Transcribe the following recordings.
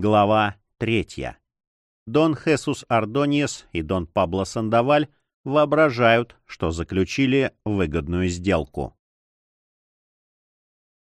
Глава третья. Дон Хесус Ардониес и Дон Пабло Сандаваль воображают, что заключили выгодную сделку.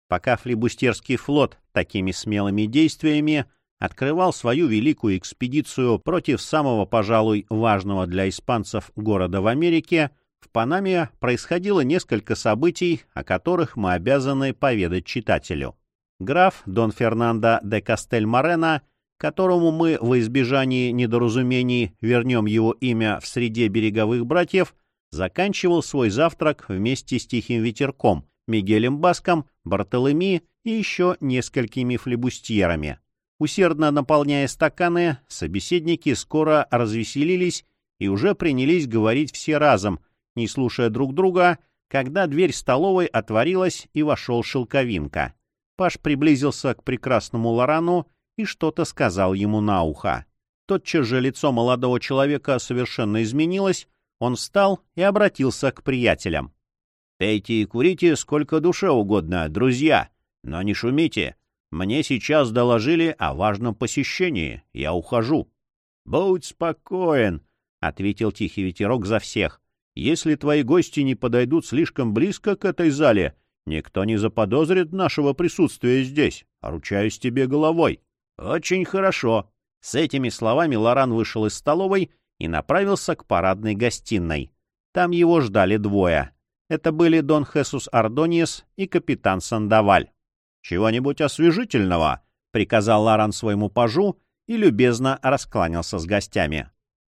Пока флибустерский флот такими смелыми действиями открывал свою великую экспедицию против самого, пожалуй, важного для испанцев города в Америке, в Панаме происходило несколько событий, о которых мы обязаны поведать читателю. Граф Дон Фернандо де Кастель-Морено, которому мы во избежании недоразумений вернем его имя в среде береговых братьев, заканчивал свой завтрак вместе с Тихим Ветерком, Мигелем Баском, Бартолеми и еще несколькими флебустьерами. Усердно наполняя стаканы, собеседники скоро развеселились и уже принялись говорить все разом, не слушая друг друга, когда дверь столовой отворилась и вошел Шелковинка. Паш приблизился к прекрасному Лорану и что-то сказал ему на ухо. Тотчас же лицо молодого человека совершенно изменилось, он встал и обратился к приятелям. «Пейте и курите сколько душе угодно, друзья, но не шумите. Мне сейчас доложили о важном посещении, я ухожу». «Будь спокоен», — ответил тихий ветерок за всех. «Если твои гости не подойдут слишком близко к этой зале, Никто не заподозрит нашего присутствия здесь. Ручаюсь тебе головой. Очень хорошо. С этими словами Лоран вышел из столовой и направился к парадной гостиной. Там его ждали двое. Это были Дон Хесус Ардониес и капитан Сандаваль. «Чего-нибудь освежительного», — приказал Лоран своему пажу и любезно раскланялся с гостями.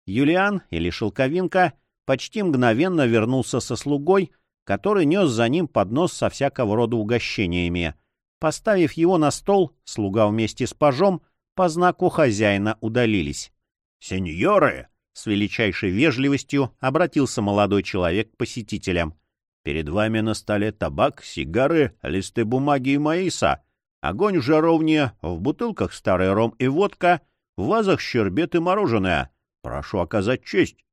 Юлиан или Шелковинка почти мгновенно вернулся со слугой, который нес за ним поднос со всякого рода угощениями. Поставив его на стол, слуга вместе с пажом по знаку хозяина удалились. «Сеньоры!» — с величайшей вежливостью обратился молодой человек к посетителям. «Перед вами на столе табак, сигары, листы бумаги и маиса, огонь в жаровне, в бутылках старый ром и водка, в вазах щербет и мороженое. Прошу оказать честь».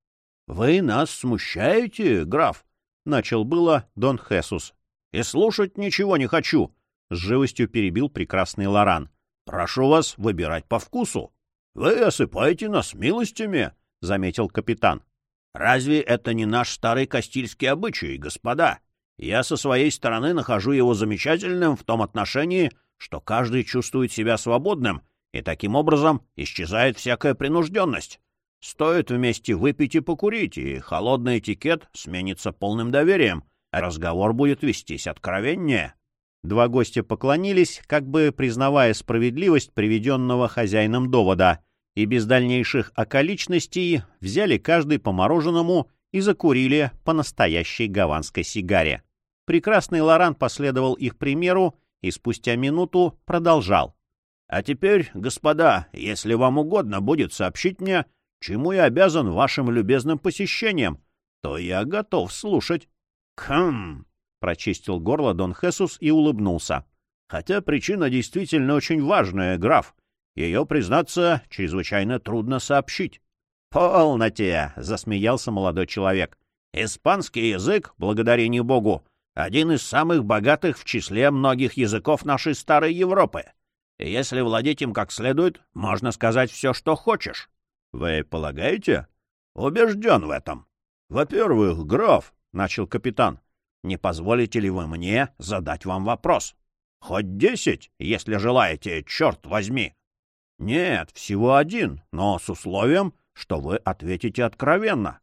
«Вы нас смущаете, граф?» Начал было Дон Хесус. «И слушать ничего не хочу!» — с живостью перебил прекрасный Лоран. «Прошу вас выбирать по вкусу. Вы осыпаете нас милостями», — заметил капитан. «Разве это не наш старый кастильский обычай, господа? Я со своей стороны нахожу его замечательным в том отношении, что каждый чувствует себя свободным, и таким образом исчезает всякая принужденность. Стоит вместе выпить и покурить, и холодный этикет сменится полным доверием, а разговор будет вестись откровеннее. Два гостя поклонились, как бы признавая справедливость приведенного хозяином довода, и без дальнейших околичностей взяли каждый по мороженому и закурили по настоящей гаванской сигаре. Прекрасный Лоран последовал их примеру и спустя минуту продолжал. — А теперь, господа, если вам угодно будет сообщить мне, чему я обязан вашим любезным посещением, то я готов слушать. Хм, прочистил горло Дон Хесус и улыбнулся. Хотя причина действительно очень важная, граф. Ее, признаться, чрезвычайно трудно сообщить. «Полноте!» — засмеялся молодой человек. «Испанский язык, благодарение Богу, один из самых богатых в числе многих языков нашей старой Европы. Если владеть им как следует, можно сказать все, что хочешь. Вы полагаете? Убежден в этом. Во-первых, граф, — начал капитан, — не позволите ли вы мне задать вам вопрос? Хоть десять, если желаете, черт возьми. Нет, всего один, но с условием, что вы ответите откровенно.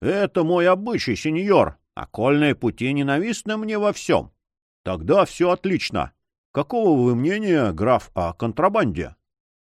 Это мой обычай, сеньор, окольные пути ненавистны мне во всем. Тогда все отлично. Какого вы мнения, граф, о контрабанде?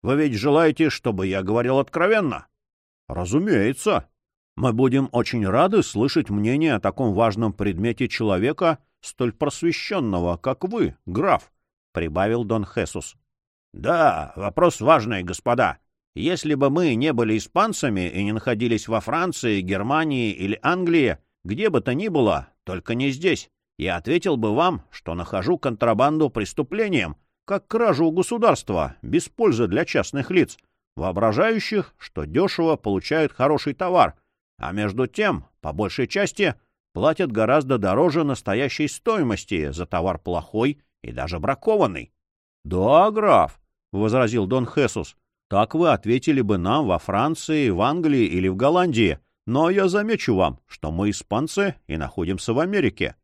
Вы ведь желаете, чтобы я говорил откровенно? — Разумеется. Мы будем очень рады слышать мнение о таком важном предмете человека, столь просвещенного, как вы, граф, — прибавил Дон Хесус. — Да, вопрос важный, господа. Если бы мы не были испанцами и не находились во Франции, Германии или Англии, где бы то ни было, только не здесь, я ответил бы вам, что нахожу контрабанду преступлением, как кражу у государства, без пользы для частных лиц, воображающих, что дешево получают хороший товар, а между тем, по большей части, платят гораздо дороже настоящей стоимости за товар плохой и даже бракованный. — Да, граф, — возразил Дон Хесус, Так вы ответили бы нам во Франции, в Англии или в Голландии. Но я замечу вам, что мы испанцы и находимся в Америке.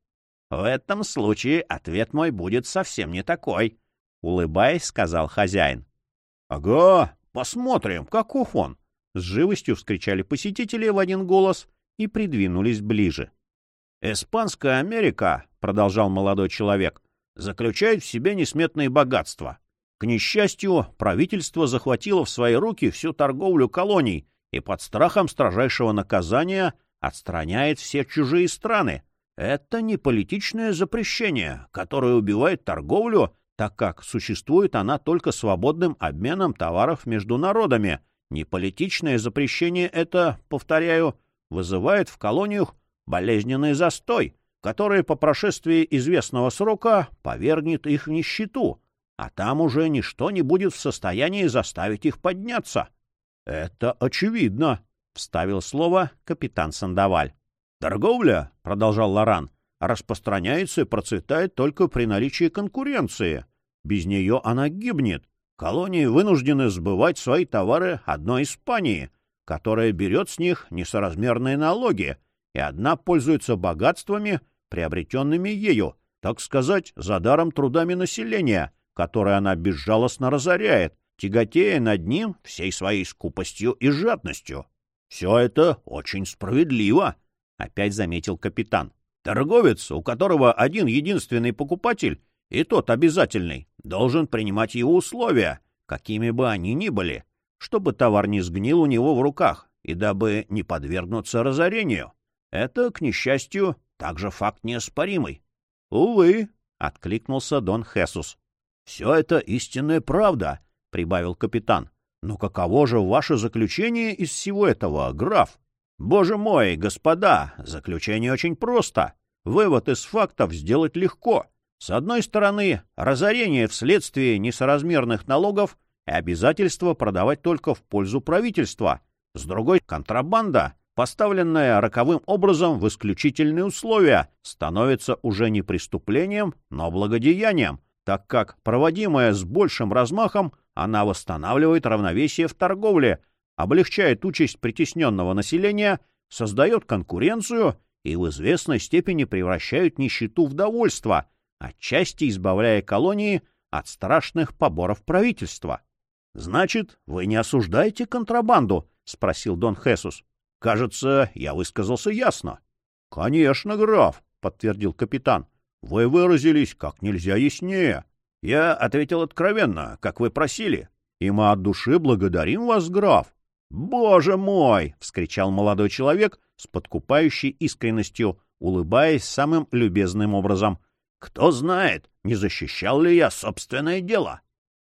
В этом случае ответ мой будет совсем не такой, — улыбаясь, сказал хозяин. — Ага, посмотрим, каков он! — с живостью вскричали посетители в один голос и придвинулись ближе. — Испанская Америка, — продолжал молодой человек, — заключает в себе несметные богатства. К несчастью, правительство захватило в свои руки всю торговлю колоний и под страхом строжайшего наказания отстраняет все чужие страны, это не политичное запрещение, которое убивает торговлю, так как существует она только свободным обменом товаров между народами. Неполитичное запрещение это, повторяю, вызывает в колониях болезненный застой, который по прошествии известного срока повергнет их в нищету, а там уже ничто не будет в состоянии заставить их подняться. — Это очевидно, — вставил слово капитан Сандаваль. Торговля, — продолжал Лоран, — распространяется и процветает только при наличии конкуренции. Без нее она гибнет. Колонии вынуждены сбывать свои товары одной Испании, которая берет с них несоразмерные налоги, и одна пользуется богатствами, приобретенными ею, так сказать, за даром трудами населения, которое она безжалостно разоряет, тяготея над ним всей своей скупостью и жадностью. Все это очень справедливо, опять заметил капитан. Торговец, у которого один единственный покупатель, и тот обязательный, должен принимать его условия, какими бы они ни были, чтобы товар не сгнил у него в руках и дабы не подвергнуться разорению. Это, к несчастью, также факт неоспоримый. — Увы, — откликнулся Дон Хесус. — Все это истинная правда, — прибавил капитан. — Но каково же ваше заключение из всего этого, граф? Боже мой, господа, заключение очень просто. Вывод из фактов сделать легко. С одной стороны, разорение вследствие несоразмерных налогов и обязательство продавать только в пользу правительства. С другой — контрабанда, поставленная роковым образом в исключительные условия, становится уже не преступлением, но благодеянием, так как, проводимая с большим размахом, она восстанавливает равновесие в торговле — облегчает участь притесненного населения, создает конкуренцию и в известной степени превращает нищету в довольство, отчасти избавляя колонии от страшных поборов правительства. — Значит, вы не осуждаете контрабанду? — спросил Дон Хесус. — Кажется, я высказался ясно. — Конечно, граф, — подтвердил капитан. — Вы выразились как нельзя яснее. Я ответил откровенно, как вы просили. И мы от души благодарим вас, граф. «Боже мой!» — вскричал молодой человек с подкупающей искренностью, улыбаясь самым любезным образом. «Кто знает, не защищал ли я собственное дело?»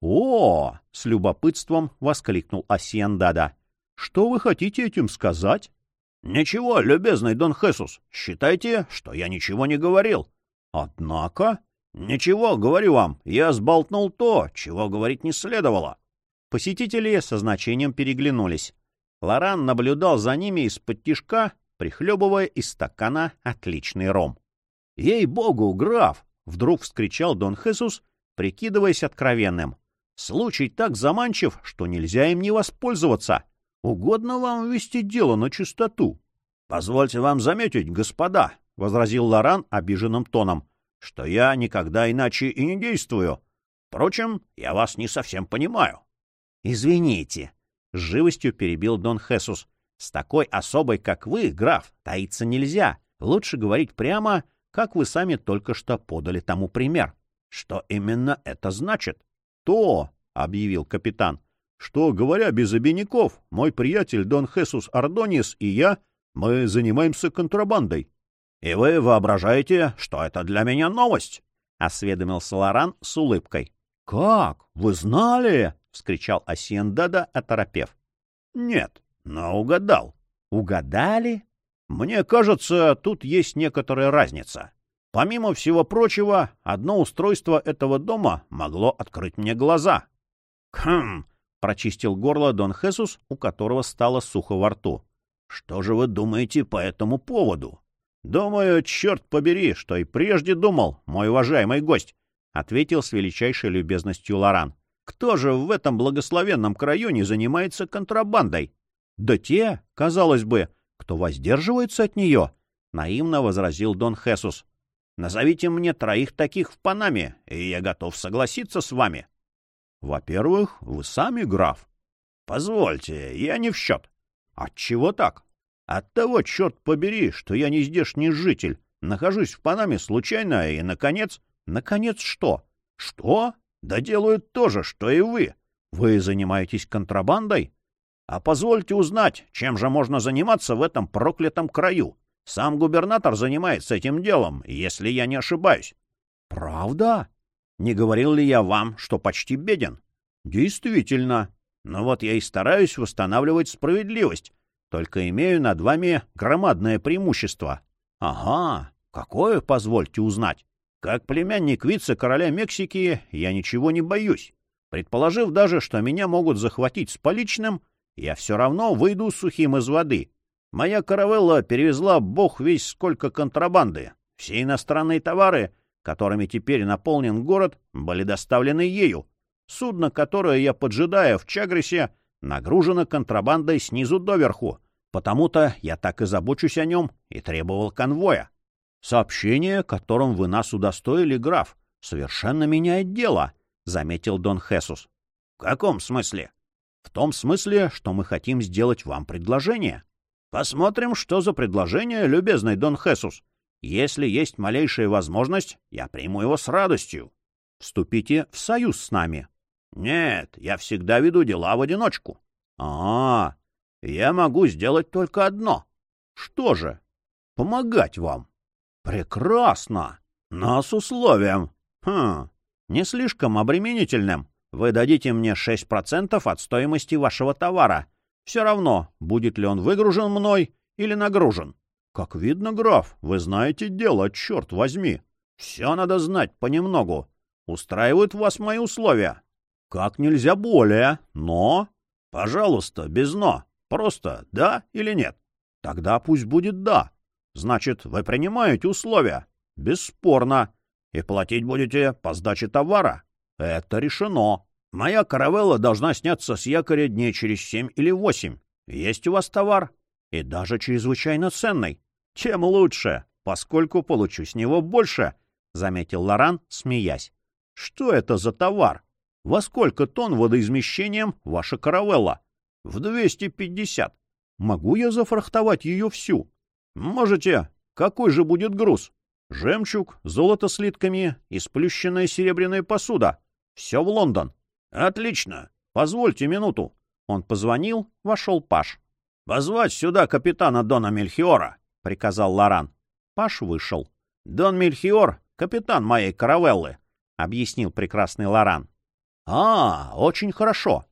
«О!» — с любопытством воскликнул Асиендада. «Что вы хотите этим сказать?» «Ничего, любезный Дон Хесус, считайте, что я ничего не говорил». «Однако...» «Ничего, говорю вам, я сболтнул то, чего говорить не следовало». Посетители со значением переглянулись. Лоран наблюдал за ними из-под тишка, прихлебывая из стакана отличный ром. — Ей-богу, граф! — вдруг вскричал Дон Хесус, прикидываясь откровенным. — Случай так заманчив, что нельзя им не воспользоваться. Угодно вам вести дело на чистоту. — Позвольте вам заметить, господа, — возразил Лоран обиженным тоном, — что я никогда иначе и не действую. Впрочем, я вас не совсем понимаю. «Извините», — с живостью перебил Дон Хесус. «С такой особой, как вы, граф, таиться нельзя. Лучше говорить прямо, как вы сами только что подали тому пример». «Что именно это значит?» «То», — объявил капитан, — «что, говоря без обиняков, мой приятель Дон Хесус Ардонис и я, мы занимаемся контрабандой». «И вы воображаете, что это для меня новость?» — осведомился Лоран с улыбкой. «Как? Вы знали?» — вскричал Асиендада, оторопев. — Нет, но угадал. — Угадали? Мне кажется, тут есть некоторая разница. Помимо всего прочего, одно устройство этого дома могло открыть мне глаза. — Хм! — прочистил горло Дон Хесус, у которого стало сухо во рту. — Что же вы думаете по этому поводу? — Думаю, черт побери, что и прежде думал, мой уважаемый гость, — ответил с величайшей любезностью Лоран. Кто же в этом благословенном краю не занимается контрабандой? Да те, казалось бы, кто воздерживается от нее, — наивно возразил Дон Хесус. Назовите мне троих таких в Панаме, и я готов согласиться с вами. Во-первых, вы сами граф. Позвольте, я не в счет. Отчего так? Оттого, черт побери, что я не здешний житель, нахожусь в Панаме случайно, и, наконец... Наконец что? Что? Да делают то же, что и вы. Вы занимаетесь контрабандой? А позвольте узнать, чем же можно заниматься в этом проклятом краю. Сам губернатор занимается этим делом, если я не ошибаюсь. Правда? Не говорил ли я вам, что почти беден? Действительно. Но вот я и стараюсь восстанавливать справедливость, только имею над вами громадное преимущество. Ага, какое, позвольте узнать. Как племянник вице-короля Мексики я ничего не боюсь. Предположив даже, что меня могут захватить с поличным, я все равно выйду сухим из воды. Моя каравелла перевезла бог весь сколько контрабанды. Все иностранные товары, которыми теперь наполнен город, были доставлены ею. Судно, которое я поджидаю в Чагресе, нагружено контрабандой снизу доверху, потому-то я так и забочусь о нем и требовал конвоя. Сообщение, которым вы нас удостоили, граф, совершенно меняет дело, — заметил Дон Хесус. — В каком смысле? — В том смысле, что мы хотим сделать вам предложение. — Посмотрим, что за предложение, любезный Дон Хесус. Если есть малейшая возможность, я приму его с радостью. Вступите в союз с нами. Нет, я всегда веду дела в одиночку. А, я могу сделать только одно. Что же? Помогать вам. Прекрасно. Но с условием. Хм, не слишком обременительным. Вы дадите мне 6% от стоимости вашего товара. Все равно, будет ли он выгружен мной или нагружен. Как видно, граф, вы знаете дело, черт возьми. Все надо знать понемногу. Устраивают вас мои условия? Как нельзя более, но... Пожалуйста, без «но». Просто «да» или «нет». Тогда пусть будет «да». Значит, вы принимаете условия. Бесспорно. И платить будете по сдаче товара. Это решено. Моя каравелла должна сняться с якоря дней через семь или восемь. Есть у вас товар? И даже чрезвычайно ценный. Тем лучше, поскольку получу с него больше, — заметил Лоран, смеясь. Что это за товар? Во сколько тонн водоизмещением ваша каравелла? В 250. Могу я зафрахтовать ее всю? Можете. Какой же будет груз? Жемчуг, золото слитками и сплющенная серебряная посуда. Все в Лондон. Отлично. Позвольте минуту. Он позвонил, вошел Паш. «Позвать сюда капитана Дона Мельхиора», — приказал Лоран. Паш вышел. «Дон Мельхиор — капитан моей каравеллы», — объяснил прекрасный Лоран. «А, очень хорошо!»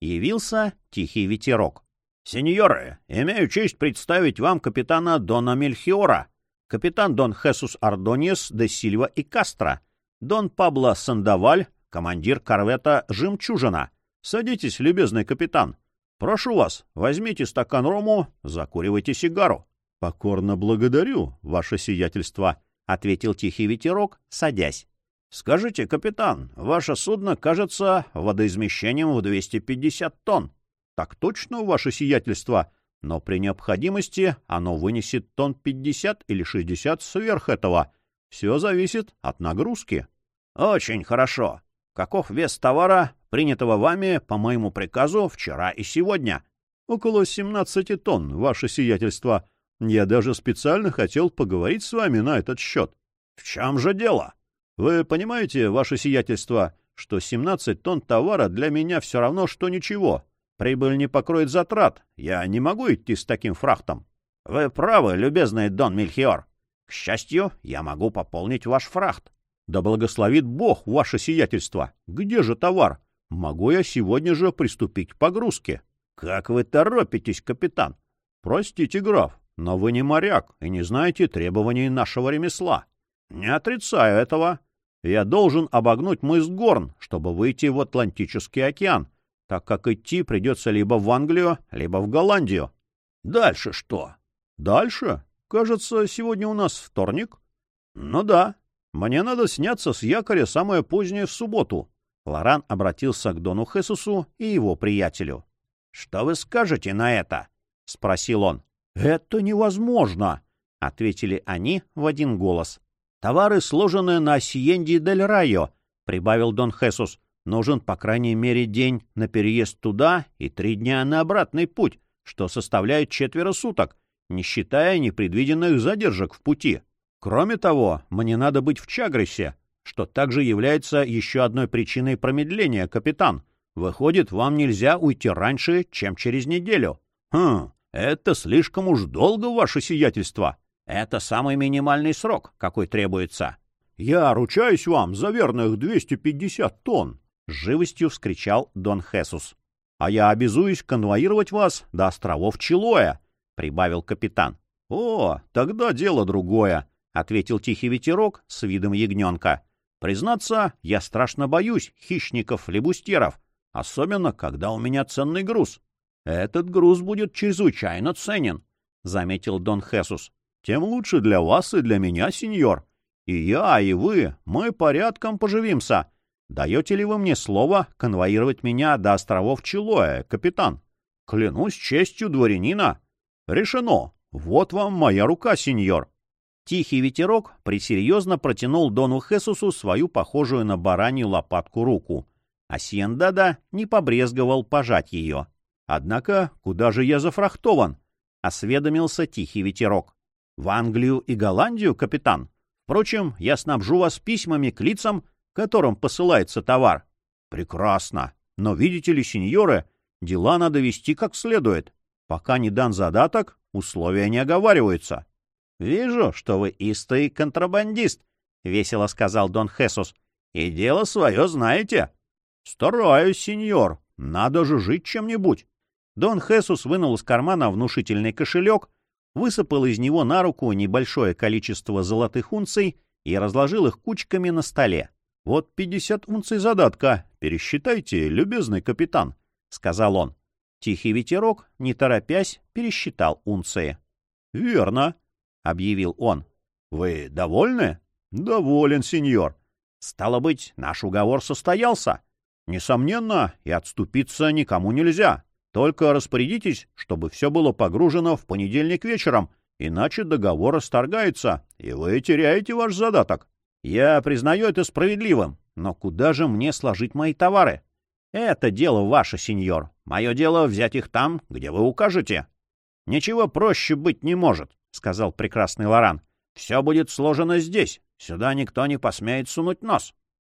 Явился тихий ветерок. «Сеньоры, имею честь представить вам капитана Дона Мельхиора, капитан Дон Хесус Ардоньес де Сильва и Кастро, Дон Пабло Сандаваль, командир корвета «Жемчужина». Садитесь, любезный капитан. Прошу вас, возьмите стакан рому, закуривайте сигару». «Покорно благодарю, ваше сиятельство», — ответил тихий ветерок, садясь. Скажите, капитан, ваше судно, кажется, водоизмещением в 250 тонн. Так точно, ваше сиятельство, но при необходимости оно вынесет тонн 50 или 60 сверх этого. Все зависит от нагрузки. Очень хорошо. Каков вес товара, принятого вами по моему приказу вчера и сегодня? Около 17 тонн, ваше сиятельство. Я даже специально хотел поговорить с вами на этот счет. В чем же дело? Вы понимаете, ваше сиятельство, что 17 тонн товара для меня все равно, что ничего. Прибыль не покроет затрат. Я не могу идти с таким фрахтом. Вы правы, любезный Дон Мельхиор. К счастью, я могу пополнить ваш фрахт. Да благословит Бог ваше сиятельство. Где же товар? Могу я сегодня же приступить к погрузке? Как вы торопитесь, капитан? Простите, граф, но вы не моряк и не знаете требований нашего ремесла. Не отрицаю этого. Я должен обогнуть мыс Горн, чтобы выйти в Атлантический океан, так как идти придется либо в Англию, либо в Голландию. Дальше что? Дальше? Кажется, сегодня у нас вторник. Ну да. Мне надо сняться с якоря самое позднее в субботу. Лоран обратился к Дону Хесусу и его приятелю. — Что вы скажете на это? — спросил он. — Это невозможно, — ответили они в один голос. — Товары, сложенные на Сиенди дель Райо, — прибавил Дон Хесус. — Нужен, по крайней мере, день на переезд туда и три дня на обратный путь, что составляет четверо суток, не считая непредвиденных задержек в пути. Кроме того, мне надо быть в Чагресе, что также является еще одной причиной промедления, капитан. Выходит, вам нельзя уйти раньше, чем через неделю. Хм, это слишком уж долго, ваше сиятельство. Это самый минимальный срок, какой требуется. Я ручаюсь вам за верных 250 тонн, — живостью вскричал Дон Хесус. А я обязуюсь конвоировать вас до островов Чилоя, — прибавил капитан. — О, тогда дело другое, — ответил тихий ветерок с видом ягненка. — Признаться, я страшно боюсь хищников-лебустеров, особенно когда у меня ценный груз. — Этот груз будет чрезвычайно ценен, — заметил Дон Хесус. — Тем лучше для вас и для меня, сеньор. И я, и вы, мы порядком поживимся. Даете ли вы мне слово конвоировать меня до островов Чилоя, капитан? Клянусь честью дворянина. Решено. Вот вам моя рука, сеньор. Тихий ветерок присерьезно протянул Дону Хесусу свою похожую на баранью лопатку руку, а Сиендада не побрезговал пожать ее. Однако, куда же я зафрахтован? — осведомился тихий ветерок. — В Англию и Голландию, капитан. Впрочем, я снабжу вас письмами к лицам, которым посылается товар. Прекрасно. Но видите ли, сеньоры, дела надо вести как следует. Пока не дан задаток, условия не оговариваются. — Вижу, что вы истый контрабандист, — весело сказал Дон Хесус. — И дело свое знаете. — Стараюсь, сеньор. Надо же жить чем-нибудь. Дон Хесус вынул из кармана внушительный кошелек, высыпал из него на руку небольшое количество золотых унций и разложил их кучками на столе. «Вот пятьдесят унций задатка. Пересчитайте, любезный капитан», — сказал он. Тихий ветерок, не торопясь, пересчитал унции. «Верно», — объявил он. «Вы довольны?» «Доволен, сеньор. Стало быть, наш уговор состоялся. Несомненно, и отступиться никому нельзя. Только распорядитесь, чтобы все было погружено в понедельник вечером, иначе договор расторгается, и вы теряете ваш задаток. Я признаю это справедливым, но куда же мне сложить мои товары? Это дело ваше, сеньор. Мое дело взять их там, где вы укажете. Ничего проще быть не может, — сказал прекрасный Лоран. Все будет сложено здесь. Сюда никто не посмеет сунуть нос.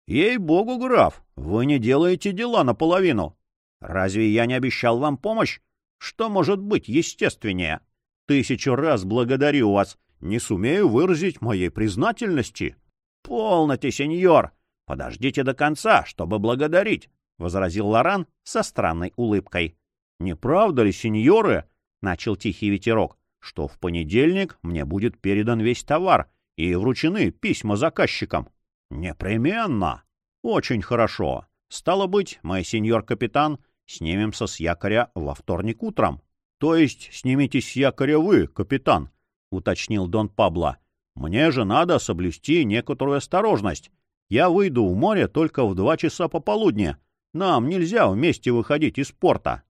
Ей-богу, граф, вы не делаете дела наполовину. Разве я не обещал вам помощь? Что может быть естественнее? Тысячу раз благодарю вас. Не сумею выразить моей признательности. — Полноте, сеньор! Подождите до конца, чтобы благодарить, — возразил Лоран со странной улыбкой. — Не правда ли, сеньоры, — начал тихий ветерок, — что в понедельник мне будет передан весь товар и вручены письма заказчикам? — Непременно. — Очень хорошо. Стало быть, мой сеньор-капитан, снимемся с якоря во вторник утром. — То есть снимитесь с якоря вы, капитан, — уточнил Дон Пабло. Мне же надо соблюсти некоторую осторожность. Я выйду в море только в два часа пополудни. Нам нельзя вместе выходить из порта.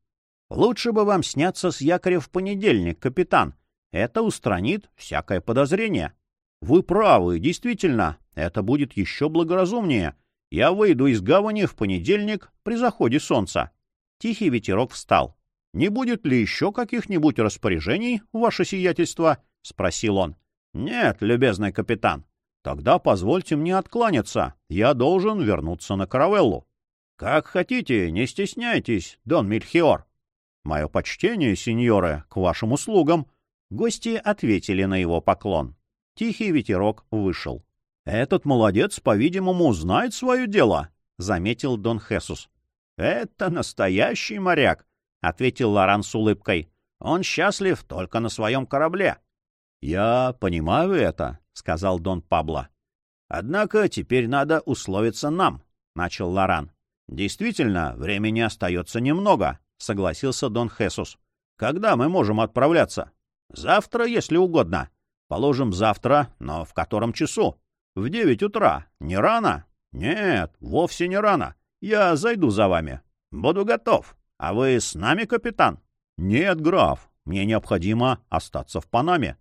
Лучше бы вам сняться с якоря в понедельник, капитан. Это устранит всякое подозрение. Вы правы, действительно, это будет еще благоразумнее. Я выйду из гавани в понедельник при заходе солнца. Тихий ветерок встал. — Не будет ли еще каких-нибудь распоряжений, ваше сиятельство? — спросил он. — Нет, любезный капитан. Тогда позвольте мне откланяться. Я должен вернуться на каравеллу. — Как хотите, не стесняйтесь, Дон Мильхиор. — Мое почтение, сеньоры, к вашим услугам. Гости ответили на его поклон. Тихий ветерок вышел. — Этот молодец, по-видимому, знает свое дело, — заметил Дон Хесус. — Это настоящий моряк, — ответил Лоран с улыбкой. — Он счастлив только на своем корабле. — Я понимаю это, — сказал Дон Пабло. — Однако теперь надо условиться нам, — начал Лоран. — Действительно, времени остается немного, — согласился Дон Хесус. — Когда мы можем отправляться? — Завтра, если угодно. Положим, завтра, но в котором часу? — В девять утра. Не рано? — Нет, вовсе не рано. Я зайду за вами. Буду готов. А вы с нами, капитан? Нет, граф. Мне необходимо остаться в Панаме.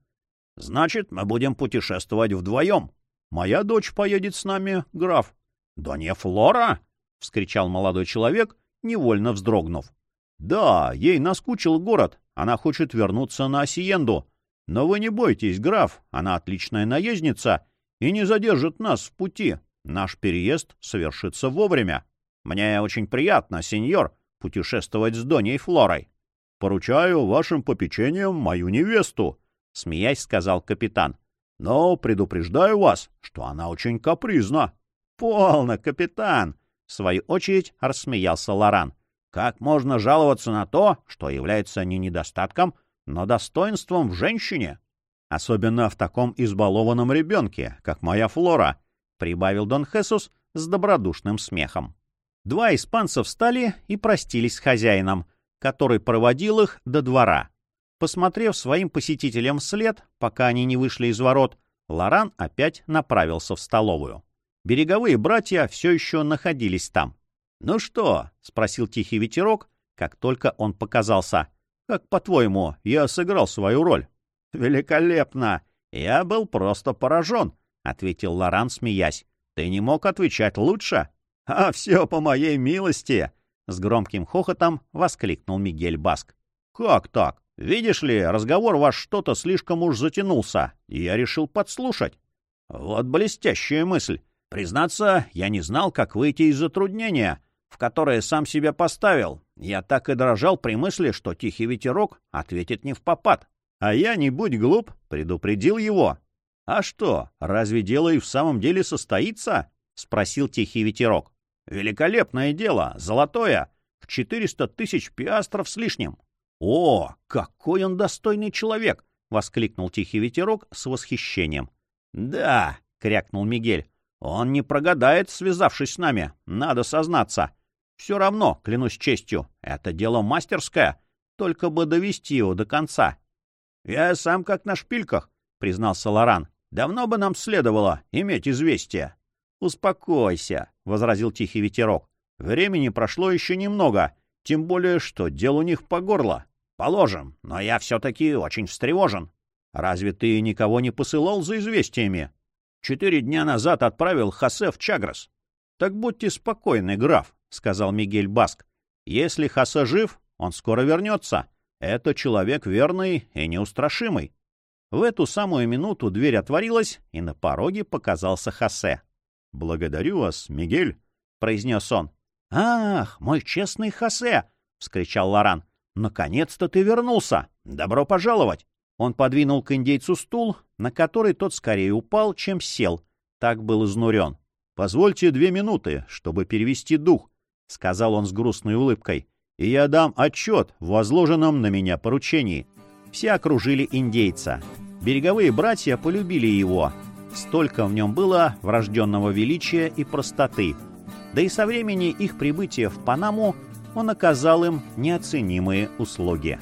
Значит, мы будем путешествовать вдвоем. Моя дочь поедет с нами, граф. Донья Флора? — вскричал молодой человек, невольно вздрогнув. Да, ей наскучил город. Она хочет вернуться на Осиенду. Но вы не бойтесь, граф, она отличная наездница и не задержит нас в пути. Наш переезд совершится вовремя. Мне очень приятно, сеньор, путешествовать с Доней Флорой. Поручаю вашим попечением мою невесту, — смеясь сказал капитан. Но предупреждаю вас, что она очень капризна. — Полно, капитан! — в свою очередь рассмеялся Лоран. Как можно жаловаться на то, что является не недостатком, но достоинством в женщине? Особенно в таком избалованном ребенке, как моя Флора, — прибавил Дон Хесус с добродушным смехом. Два испанца встали и простились с хозяином, который проводил их до двора. Посмотрев своим посетителям вслед, пока они не вышли из ворот, Лоран опять направился в столовую. Береговые братья все еще находились там. «Ну что?» — спросил тихий ветерок, как только он показался. «Как, по-твоему, я сыграл свою роль?» «Великолепно! Я был просто поражен», — ответил Лоран, смеясь. «Ты не мог отвечать лучше?» «А все по моей милости!» — с громким хохотом воскликнул Мигель Баск. «Как так? Видишь ли, разговор ваш что-то слишком уж затянулся, и я решил подслушать». «Вот блестящая мысль. Признаться, я не знал, как выйти из затруднения в которое сам себя поставил. Я так и дрожал при мысли, что тихий ветерок ответит не в попад. А я, не будь глуп, предупредил его. — А что, разве дело и в самом деле состоится? — спросил тихий ветерок. — Великолепное дело, золотое, в четыреста тысяч пиастров с лишним. — О, какой он достойный человек! — воскликнул тихий ветерок с восхищением. — Да, — крякнул Мигель, — он не прогадает, связавшись с нами, надо сознаться. Все равно, клянусь честью, это дело мастерское, только бы довести его до конца. — Я сам как на шпильках, — признался Лоран. — Давно бы нам следовало иметь известие. — Успокойся, — возразил тихий ветерок. — Времени прошло еще немного, тем более, что дел у них по горло. — Положим, но я все-таки очень встревожен. — Разве ты никого не посылал за известиями? — Четыре дня назад отправил Хосе в Чагрос. — Так будьте спокойны, граф. — сказал Мигель Баск. «Если Хаса жив, он скоро вернется. Это человек верный и неустрашимый». В эту самую минуту дверь отворилась, и на пороге показался Хосе. «Благодарю вас, Мигель», — произнес он. «Ах, мой честный Хосе!» — вскричал Лоран. «Наконец-то ты вернулся! Добро пожаловать!» Он подвинул к индейцу стул, на который тот скорее упал, чем сел. Так был изнурен. «Позвольте две минуты, чтобы перевести дух», — сказал он с грустной улыбкой, — «и я дам отчет в возложенном на меня поручении». Все окружили индейца. Береговые братья полюбили его. Столько в нем было врожденного величия и простоты. Да и со времени их прибытия в Панаму он оказал им неоценимые услуги.